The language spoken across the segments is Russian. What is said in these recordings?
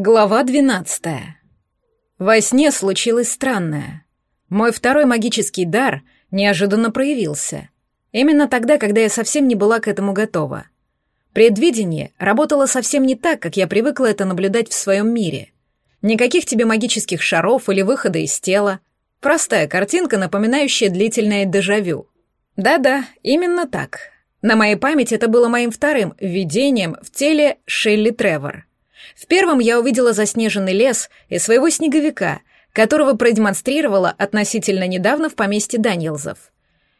Глава двенадцатая. Во сне случилось странное. Мой второй магический дар неожиданно проявился. Именно тогда, когда я совсем не была к этому готова. Предвидение работало совсем не так, как я привыкла это наблюдать в своем мире. Никаких тебе магических шаров или выхода из тела. Простая картинка, напоминающая длительное дежавю. Да-да, именно так. На моей памяти это было моим вторым видением в теле Шелли Тревор — в первом я увидела заснеженный лес и своего снеговика, которого продемонстрировала относительно недавно в поместье Данилзов.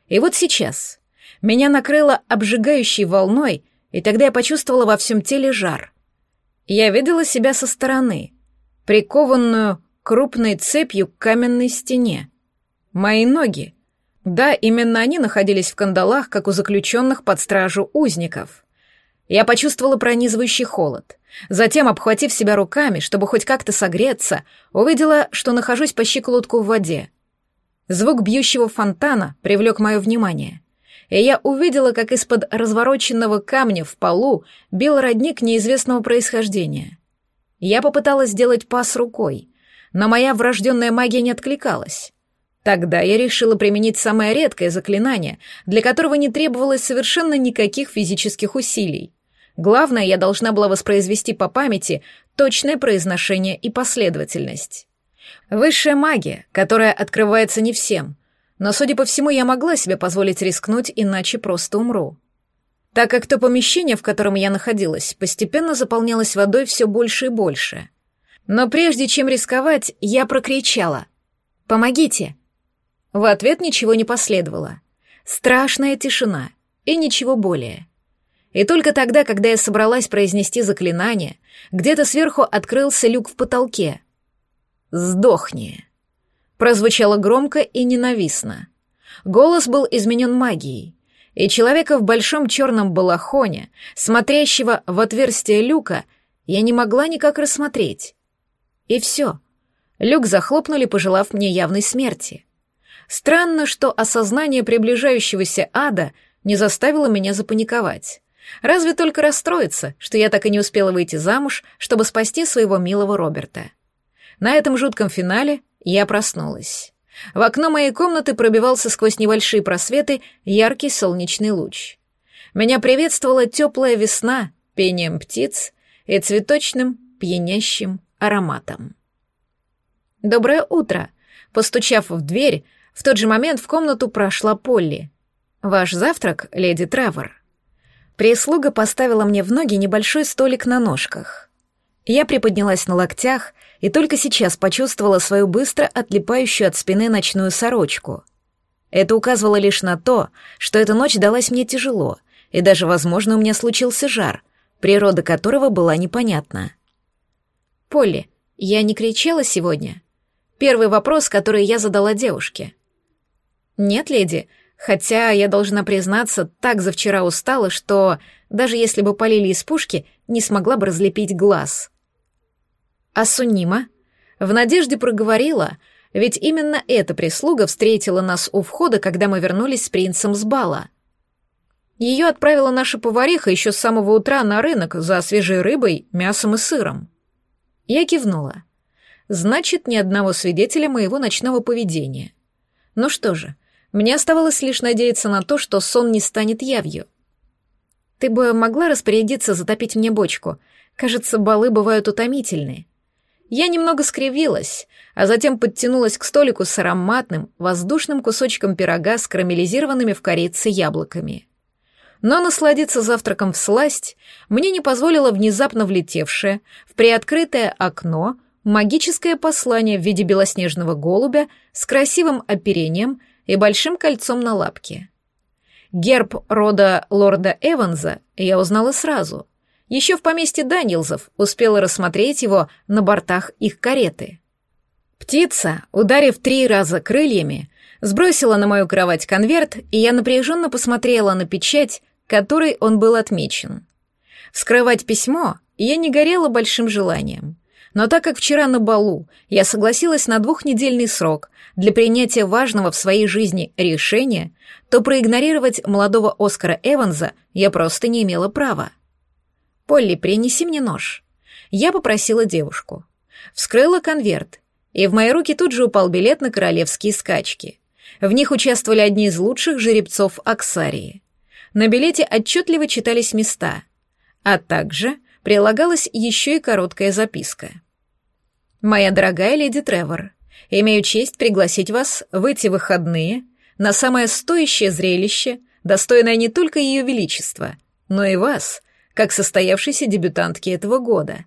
И вот сейчас меня накрыло обжигающей волной, и тогда я почувствовала во всем теле жар. Я видела себя со стороны, прикованную крупной цепью к каменной стене. Мои ноги. Да, именно они находились в кандалах, как у заключенных под стражу узников. Я почувствовала пронизывающий холод. Затем, обхватив себя руками, чтобы хоть как-то согреться, увидела, что нахожусь по щиколотку в воде. Звук бьющего фонтана привлек мое внимание. И я увидела, как из-под развороченного камня в полу бил родник неизвестного происхождения. Я попыталась сделать пас рукой, но моя врожденная магия не откликалась. Тогда я решила применить самое редкое заклинание, для которого не требовалось совершенно никаких физических усилий. Главное, я должна была воспроизвести по памяти точное произношение и последовательность. Высшая магия, которая открывается не всем, но, судя по всему, я могла себе позволить рискнуть, иначе просто умру. Так как то помещение, в котором я находилась, постепенно заполнялось водой все больше и больше. Но прежде чем рисковать, я прокричала «Помогите!». В ответ ничего не последовало. Страшная тишина и ничего более. И только тогда, когда я собралась произнести заклинание, где-то сверху открылся люк в потолке. «Сдохни!» Прозвучало громко и ненавистно. Голос был изменен магией, и человека в большом черном балахоне, смотрящего в отверстие люка, я не могла никак рассмотреть. И все. Люк захлопнули, пожелав мне явной смерти. Странно, что осознание приближающегося ада не заставило меня запаниковать. Разве только расстроиться, что я так и не успела выйти замуж, чтобы спасти своего милого Роберта. На этом жутком финале я проснулась. В окно моей комнаты пробивался сквозь небольшие просветы яркий солнечный луч. Меня приветствовала теплая весна пением птиц и цветочным пьянящим ароматом. «Доброе утро!» Постучав в дверь, в тот же момент в комнату прошла Полли. «Ваш завтрак, леди Тревор». Прислуга поставила мне в ноги небольшой столик на ножках. Я приподнялась на локтях и только сейчас почувствовала свою быстро отлипающую от спины ночную сорочку. Это указывало лишь на то, что эта ночь далась мне тяжело, и даже, возможно, у меня случился жар, природа которого была непонятна. «Полли, я не кричала сегодня?» Первый вопрос, который я задала девушке. «Нет, леди, Хотя, я должна признаться, так за вчера устала, что, даже если бы полили из пушки, не смогла бы разлепить глаз. А Сунима? В надежде проговорила, ведь именно эта прислуга встретила нас у входа, когда мы вернулись с принцем с бала. Ее отправила наша повариха еще с самого утра на рынок за свежей рыбой, мясом и сыром. Я кивнула. Значит, ни одного свидетеля моего ночного поведения. Ну что же, — мне оставалось лишь надеяться на то, что сон не станет явью. Ты бы могла распорядиться затопить мне бочку. Кажется, балы бывают утомительные. Я немного скривилась, а затем подтянулась к столику с ароматным, воздушным кусочком пирога с карамелизированными в корице яблоками. Но насладиться завтраком в сласть мне не позволило внезапно влетевшее в приоткрытое окно магическое послание в виде белоснежного голубя с красивым оперением и большим кольцом на лапке. Герб рода лорда Эванса я узнала сразу. Еще в поместье Данилзов успела рассмотреть его на бортах их кареты. Птица, ударив три раза крыльями, сбросила на мою кровать конверт, и я напряженно посмотрела на печать, которой он был отмечен. Вскрывать письмо я не горела большим желанием. Но так как вчера на балу я согласилась на двухнедельный срок для принятия важного в своей жизни решения, то проигнорировать молодого Оскара Эванса я просто не имела права. «Полли, принеси мне нож». я попросила девушку. Вскрыла конверт, и в мои руки тут же упал билет на королевские скачки. В них участвовали одни из лучших жеребцов Аксарии. На билете отчетливо читались места, а также прилагалась еще и короткая записка. «Моя дорогая леди Тревор, имею честь пригласить вас в эти выходные на самое стоящее зрелище, достойное не только ее величества, но и вас, как состоявшейся дебютантки этого года.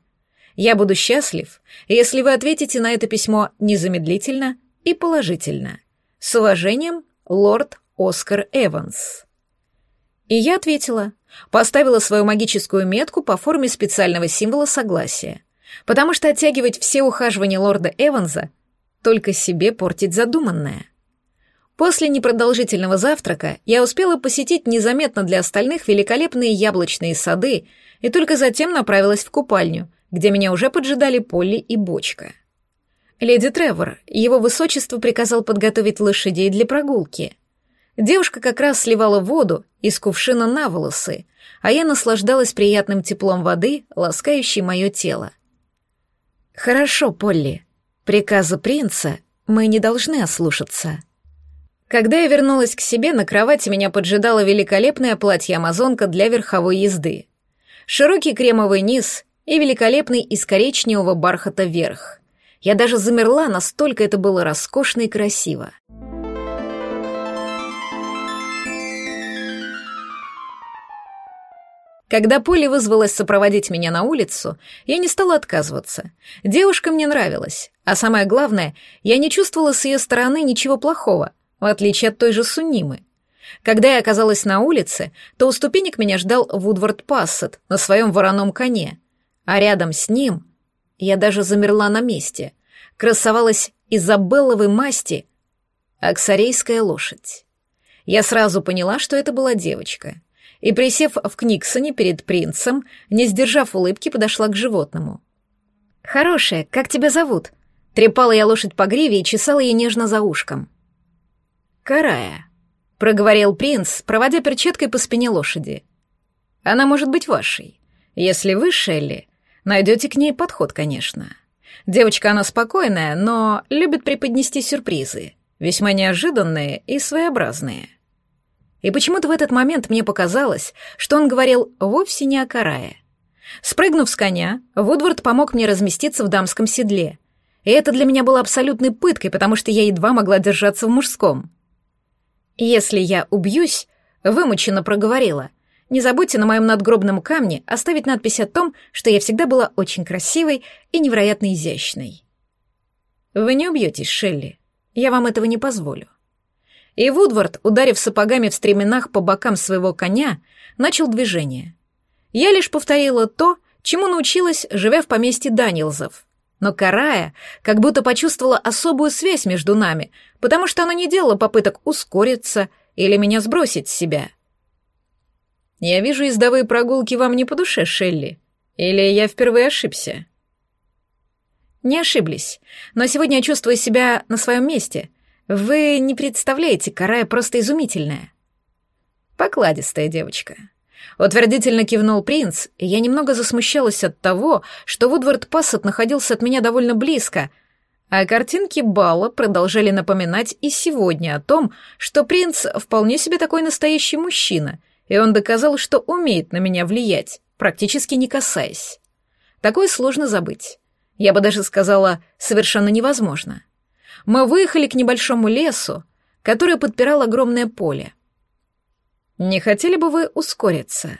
Я буду счастлив, если вы ответите на это письмо незамедлительно и положительно. С уважением, лорд Оскар Эванс. И я ответила, поставила свою магическую метку по форме специального символа согласия, потому что оттягивать все ухаживания лорда Эванса только себе портить задуманное. После непродолжительного завтрака я успела посетить незаметно для остальных великолепные яблочные сады и только затем направилась в купальню, где меня уже поджидали Полли и Бочка. Леди Тревор, его высочество приказал подготовить лошадей для прогулки. Девушка как раз сливала воду из кувшина на волосы, а я наслаждалась приятным теплом воды, ласкающей мое тело. «Хорошо, Полли. Приказа принца мы не должны ослушаться». Когда я вернулась к себе, на кровати меня поджидало великолепное платье-амазонка для верховой езды. Широкий кремовый низ и великолепный из коричневого бархата верх. Я даже замерла, настолько это было роскошно и красиво. Когда Поле вызвалась сопроводить меня на улицу, я не стала отказываться. Девушка мне нравилась, а самое главное, я не чувствовала с ее стороны ничего плохого, в отличие от той же Суннимы. Когда я оказалась на улице, то у ступенек меня ждал Вудвард Пассет на своем вороном коне, а рядом с ним я даже замерла на месте. Красовалась изабелловой масти аксарейская лошадь. Я сразу поняла, что это была девочка, и, присев в Книксоне перед принцем, не сдержав улыбки, подошла к животному. «Хорошая, как тебя зовут?» Трепала я лошадь по гриве и чесала ей нежно за ушком. «Карая», — проговорил принц, проводя перчаткой по спине лошади. «Она может быть вашей. Если вы, Шелли, найдете к ней подход, конечно. Девочка она спокойная, но любит преподнести сюрпризы, весьма неожиданные и своеобразные». И почему-то в этот момент мне показалось, что он говорил вовсе не о Карае. Спрыгнув с коня, Вудвард помог мне разместиться в дамском седле. И это для меня было абсолютной пыткой, потому что я едва могла держаться в мужском. «Если я убьюсь», — вымученно проговорила, «не забудьте на моем надгробном камне оставить надпись о том, что я всегда была очень красивой и невероятно изящной». «Вы не убьетесь, Шелли. Я вам этого не позволю». И Вудвард, ударив сапогами в стременах по бокам своего коня, начал движение. Я лишь повторила то, чему научилась, живя в поместье Данилзов — но Карая как будто почувствовала особую связь между нами, потому что она не делала попыток ускориться или меня сбросить с себя. «Я вижу, ездовые прогулки вам не по душе, Шелли. Или я впервые ошибся?» «Не ошиблись, но сегодня я чувствую себя на своем месте. Вы не представляете, Карая просто изумительная». «Покладистая девочка», Утвердительно кивнул принц, и я немного засмущалась от того, что Вудвард Пассет находился от меня довольно близко, а картинки бала продолжали напоминать и сегодня о том, что принц вполне себе такой настоящий мужчина, и он доказал, что умеет на меня влиять, практически не касаясь. Такое сложно забыть. Я бы даже сказала, совершенно невозможно. Мы выехали к небольшому лесу, который подпирал огромное поле — не хотели бы вы ускориться?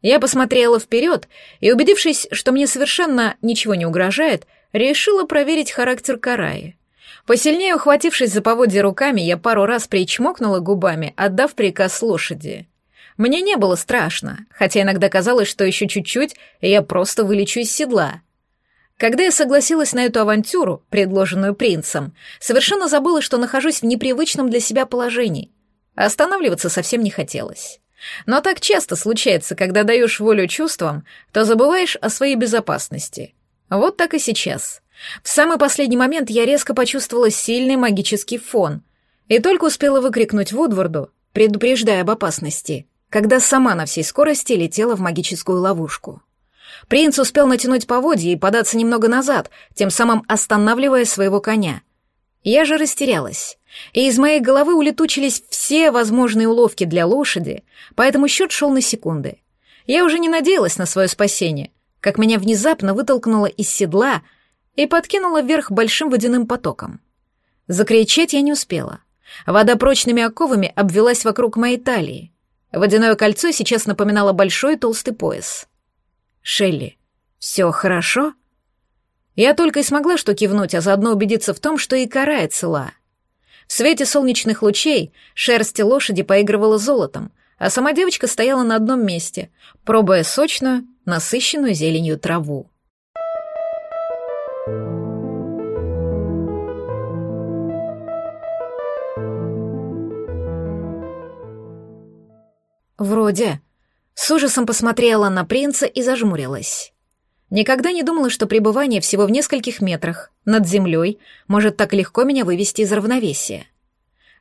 Я посмотрела вперед и, убедившись, что мне совершенно ничего не угрожает, решила проверить характер Караи. Посильнее ухватившись за поводья руками, я пару раз причмокнула губами, отдав приказ лошади. Мне не было страшно, хотя иногда казалось, что еще чуть-чуть, и я просто вылечу из седла. Когда я согласилась на эту авантюру, предложенную принцем, совершенно забыла, что нахожусь в непривычном для себя положении — Останавливаться совсем не хотелось. Но так часто случается, когда даешь волю чувствам, то забываешь о своей безопасности. Вот так и сейчас. В самый последний момент я резко почувствовала сильный магический фон и только успела выкрикнуть Вудворду, предупреждая об опасности, когда сама на всей скорости летела в магическую ловушку. Принц успел натянуть поводья и податься немного назад, тем самым останавливая своего коня. Я же растерялась, и из моей головы улетучились все возможные уловки для лошади, поэтому счет шел на секунды. Я уже не надеялась на свое спасение, как меня внезапно вытолкнуло из седла и подкинуло вверх большим водяным потоком. Закричать я не успела. Вода прочными оковами обвелась вокруг моей талии. Водяное кольцо сейчас напоминало большой толстый пояс. «Шелли, все хорошо?» Я только и смогла что кивнуть, а заодно убедиться в том, что и карает цела. В свете солнечных лучей шерсть лошади поигрывала золотом, а сама девочка стояла на одном месте, пробуя сочную, насыщенную зеленью траву. Вроде. С ужасом посмотрела на принца и зажмурилась. Никогда не думала, что пребывание всего в нескольких метрах над землей может так легко меня вывести из равновесия.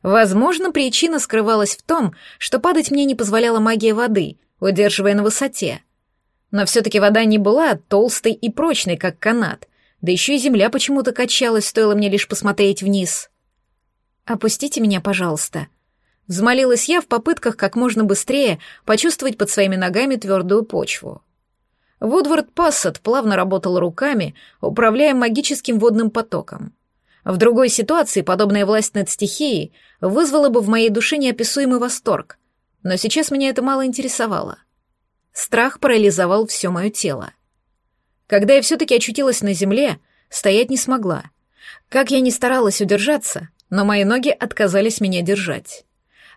Возможно, причина скрывалась в том, что падать мне не позволяла магия воды, удерживая на высоте. Но все-таки вода не была толстой и прочной, как канат, да еще и земля почему-то качалась, стоило мне лишь посмотреть вниз. «Опустите меня, пожалуйста», Взмолилась я в попытках как можно быстрее почувствовать под своими ногами твердую почву. Вудвард Пассет плавно работал руками, управляя магическим водным потоком. В другой ситуации подобная власть над стихией вызвала бы в моей душе неописуемый восторг, но сейчас меня это мало интересовало. Страх парализовал все мое тело. Когда я все-таки очутилась на земле, стоять не смогла. Как я ни старалась удержаться, но мои ноги отказались меня держать.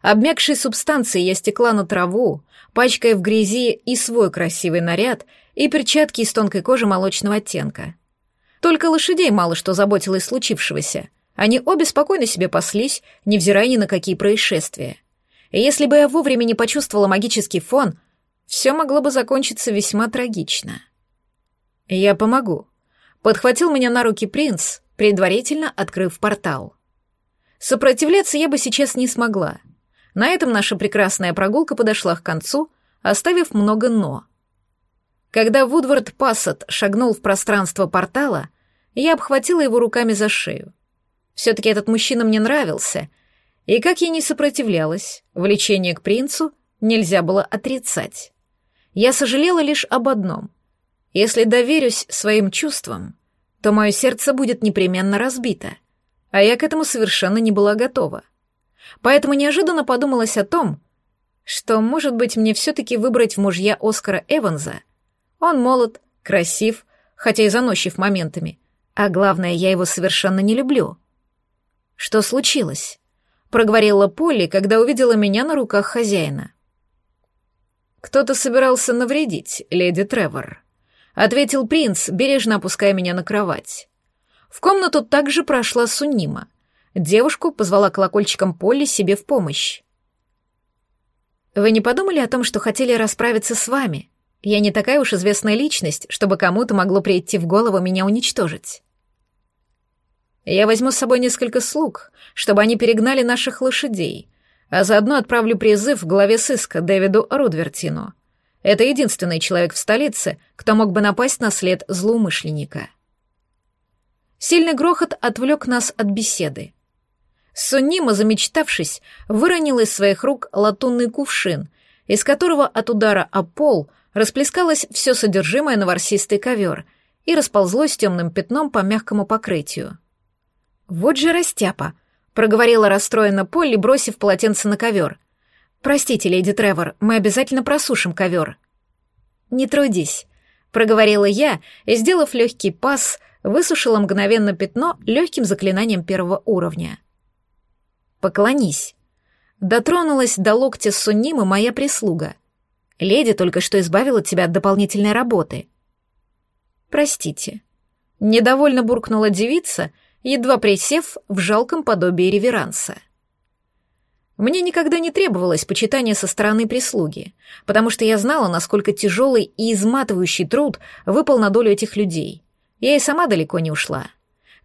Обмякшей субстанцией я стекла на траву, пачкая в грязи и свой красивый наряд, и перчатки из тонкой кожи молочного оттенка. Только лошадей мало что заботилось случившегося. Они обе спокойно себе паслись, невзирая ни на какие происшествия. И если бы я вовремя не почувствовала магический фон, все могло бы закончиться весьма трагично. «Я помогу», — подхватил меня на руки принц, предварительно открыв портал. Сопротивляться я бы сейчас не смогла — на этом наша прекрасная прогулка подошла к концу, оставив много «но». Когда Вудвард Пассет шагнул в пространство портала, я обхватила его руками за шею. Все-таки этот мужчина мне нравился, и как я не сопротивлялась, влечение к принцу нельзя было отрицать. Я сожалела лишь об одном. Если доверюсь своим чувствам, то мое сердце будет непременно разбито, а я к этому совершенно не была готова поэтому неожиданно подумалось о том, что, может быть, мне все-таки выбрать в мужья Оскара Эванса. Он молод, красив, хотя и заносчив моментами, а главное, я его совершенно не люблю. Что случилось? проговорила Полли, когда увидела меня на руках хозяина. Кто-то собирался навредить, леди Тревор, ответил принц, бережно опуская меня на кровать. В комнату также прошла Суннима — Девушку позвала колокольчиком Полли себе в помощь. «Вы не подумали о том, что хотели расправиться с вами? Я не такая уж известная личность, чтобы кому-то могло прийти в голову меня уничтожить». «Я возьму с собой несколько слуг, чтобы они перегнали наших лошадей, а заодно отправлю призыв в главе сыска Дэвиду Рудвертину. Это единственный человек в столице, кто мог бы напасть на след злоумышленника». Сильный грохот отвлек нас от беседы. Сунима, замечтавшись, выронила из своих рук латунный кувшин, из которого от удара о пол расплескалось все содержимое на ворсистый ковер и расползлось темным пятном по мягкому покрытию. «Вот же растяпа!» — проговорила расстроена Полли, бросив полотенце на ковер. «Простите, леди Тревор, мы обязательно просушим ковер». «Не трудись», — проговорила я и, сделав легкий пас, высушила мгновенно пятно легким заклинанием первого уровня. Поклонись. Дотронулась до локтя Суннимы моя прислуга. Леди только что избавила тебя от дополнительной работы. Простите. Недовольно буркнула девица, едва присев в жалком подобии реверанса. Мне никогда не требовалось почитания со стороны прислуги, потому что я знала, насколько тяжелый и изматывающий труд выпал на долю этих людей. Я и сама далеко не ушла.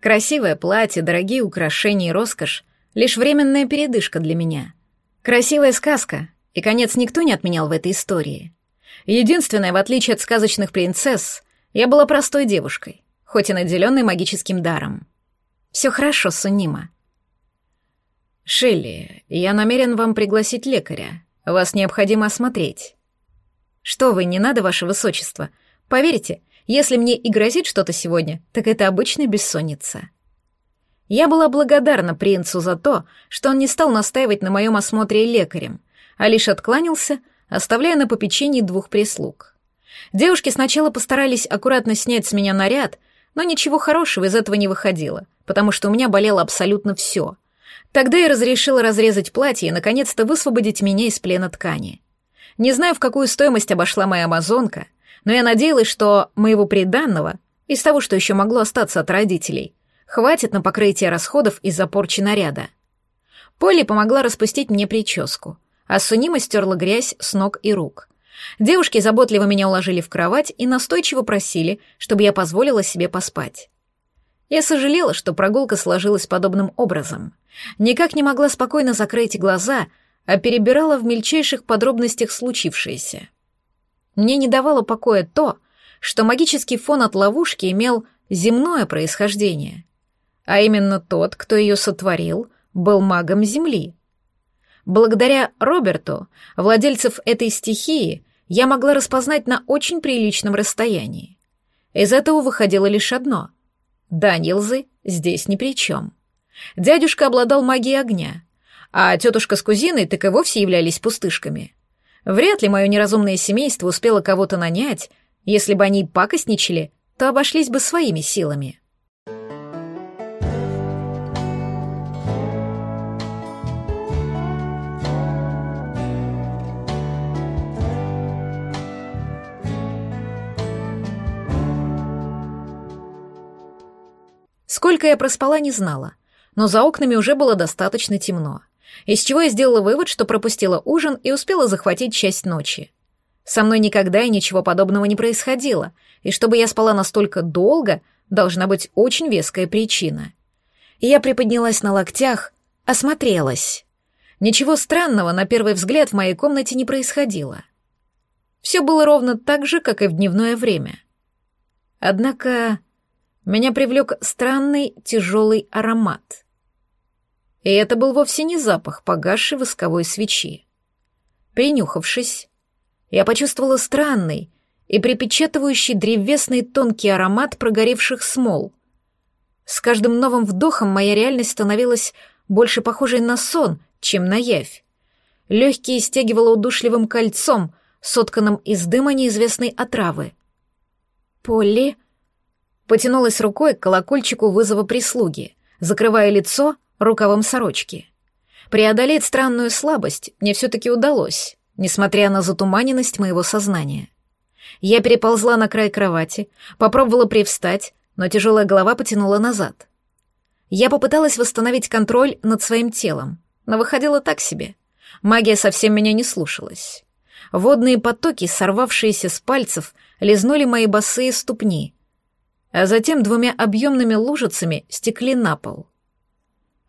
Красивое платье, дорогие украшения и роскошь Лишь временная передышка для меня. Красивая сказка, и конец никто не отменял в этой истории. Единственное, в отличие от сказочных принцесс, я была простой девушкой, хоть и наделенной магическим даром. Все хорошо, Сунима. Шелли, я намерен вам пригласить лекаря. Вас необходимо осмотреть. Что вы, не надо, ваше высочество. Поверьте, если мне и грозит что-то сегодня, так это обычная бессонница. Я была благодарна принцу за то, что он не стал настаивать на моем осмотре лекарем, а лишь откланялся, оставляя на попечении двух прислуг. Девушки сначала постарались аккуратно снять с меня наряд, но ничего хорошего из этого не выходило, потому что у меня болело абсолютно все. Тогда я разрешила разрезать платье и, наконец-то, высвободить меня из плена ткани. Не знаю, в какую стоимость обошла моя амазонка, но я надеялась, что моего приданного, из того, что еще могло остаться от родителей, хватит на покрытие расходов из-за порчи наряда. Полли помогла распустить мне прическу, а Сунима стерла грязь с ног и рук. Девушки заботливо меня уложили в кровать и настойчиво просили, чтобы я позволила себе поспать. Я сожалела, что прогулка сложилась подобным образом. Никак не могла спокойно закрыть глаза, а перебирала в мельчайших подробностях случившееся. Мне не давало покоя то, что магический фон от ловушки имел земное происхождение, а именно тот, кто ее сотворил, был магом Земли. Благодаря Роберту, владельцев этой стихии, я могла распознать на очень приличном расстоянии. Из этого выходило лишь одно — Данилзы здесь ни при чем. Дядюшка обладал магией огня, а тетушка с кузиной так и вовсе являлись пустышками. Вряд ли мое неразумное семейство успело кого-то нанять, если бы они пакостничали, то обошлись бы своими силами. Сколько я проспала, не знала, но за окнами уже было достаточно темно, из чего я сделала вывод, что пропустила ужин и успела захватить часть ночи. Со мной никогда и ничего подобного не происходило, и чтобы я спала настолько долго, должна быть очень веская причина. Я приподнялась на локтях, осмотрелась. Ничего странного на первый взгляд в моей комнате не происходило. Все было ровно так же, как и в дневное время. Однако меня привлек странный тяжелый аромат. И это был вовсе не запах погасшей восковой свечи. Принюхавшись, я почувствовала странный и припечатывающий древесный тонкий аромат прогоревших смол. С каждым новым вдохом моя реальность становилась больше похожей на сон, чем на явь. Легкие стягивало удушливым кольцом, сотканным из дыма неизвестной отравы. «Полли?» Потянулась рукой к колокольчику вызова прислуги, закрывая лицо рукавом сорочки. Преодолеть странную слабость мне все-таки удалось, несмотря на затуманенность моего сознания. Я переползла на край кровати, попробовала привстать, но тяжелая голова потянула назад. Я попыталась восстановить контроль над своим телом, но выходило так себе. Магия совсем меня не слушалась. Водные потоки, сорвавшиеся с пальцев, лизнули мои босые ступни, а затем двумя объемными лужицами стекли на пол.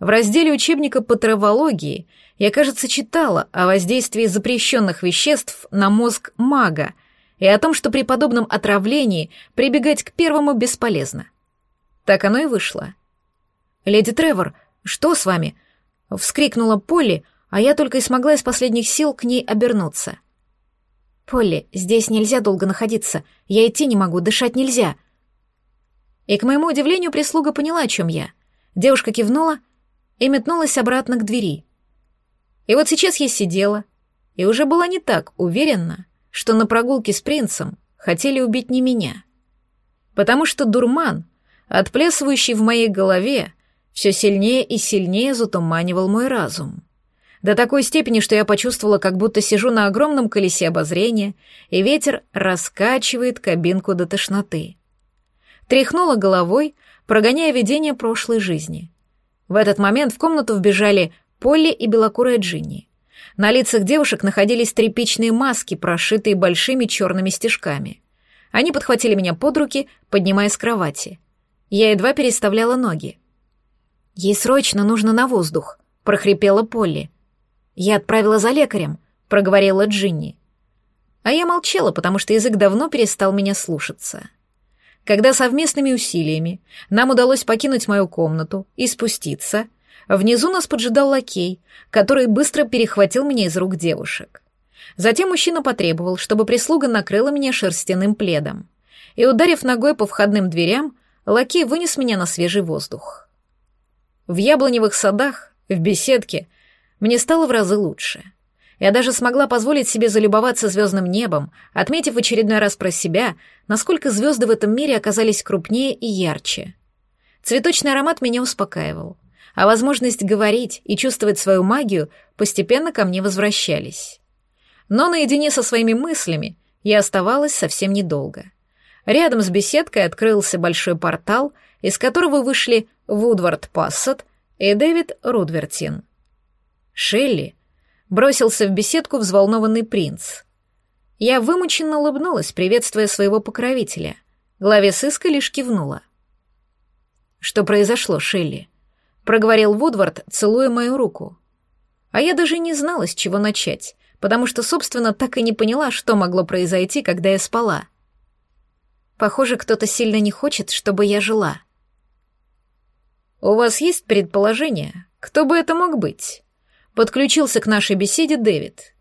В разделе учебника по травологии я, кажется, читала о воздействии запрещенных веществ на мозг мага и о том, что при подобном отравлении прибегать к первому бесполезно. Так оно и вышло. «Леди Тревор, что с вами?» — вскрикнула Полли, а я только и смогла из последних сил к ней обернуться. «Полли, здесь нельзя долго находиться. Я идти не могу, дышать нельзя», и, к моему удивлению, прислуга поняла, о чем я. Девушка кивнула и метнулась обратно к двери. И вот сейчас я сидела и уже была не так уверена, что на прогулке с принцем хотели убить не меня. Потому что дурман, отплясывающий в моей голове, все сильнее и сильнее затуманивал мой разум. До такой степени, что я почувствовала, как будто сижу на огромном колесе обозрения, и ветер раскачивает кабинку до тошноты тряхнула головой, прогоняя видение прошлой жизни. В этот момент в комнату вбежали Полли и белокурая Джинни. На лицах девушек находились тряпичные маски, прошитые большими черными стежками. Они подхватили меня под руки, поднимая с кровати. Я едва переставляла ноги. «Ей срочно нужно на воздух», — прохрипела Полли. «Я отправила за лекарем», — проговорила Джинни. А я молчала, потому что язык давно перестал меня слушаться. Когда совместными усилиями нам удалось покинуть мою комнату и спуститься, внизу нас поджидал лакей, который быстро перехватил меня из рук девушек. Затем мужчина потребовал, чтобы прислуга накрыла меня шерстяным пледом. И, ударив ногой по входным дверям, лакей вынес меня на свежий воздух. В яблоневых садах, в беседке, мне стало в разы лучше. Я даже смогла позволить себе залюбоваться звездным небом, отметив в очередной раз про себя, насколько звезды в этом мире оказались крупнее и ярче. Цветочный аромат меня успокаивал, а возможность говорить и чувствовать свою магию постепенно ко мне возвращались. Но наедине со своими мыслями я оставалась совсем недолго. Рядом с беседкой открылся большой портал, из которого вышли Вудвард Пассет и Дэвид Рудвертин. Шелли бросился в беседку взволнованный принц. Я вымученно улыбнулась, приветствуя своего покровителя. Главе сыска лишь кивнула. «Что произошло, Шелли?» — проговорил Вудвард, целуя мою руку. А я даже не знала, с чего начать, потому что, собственно, так и не поняла, что могло произойти, когда я спала. Похоже, кто-то сильно не хочет, чтобы я жила. «У вас есть предположение, кто бы это мог быть?» Подключился к нашей беседе Дэвид.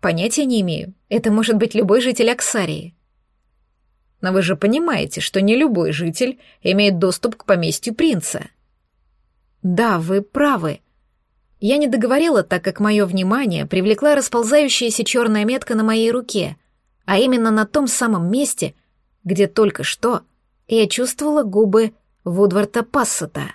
«Понятия не имею. Это может быть любой житель Аксарии». «Но вы же понимаете, что не любой житель имеет доступ к поместью принца». «Да, вы правы», я не договорила, так как мое внимание привлекла расползающаяся черная метка на моей руке, а именно на том самом месте, где только что я чувствовала губы Вудварта Пассета.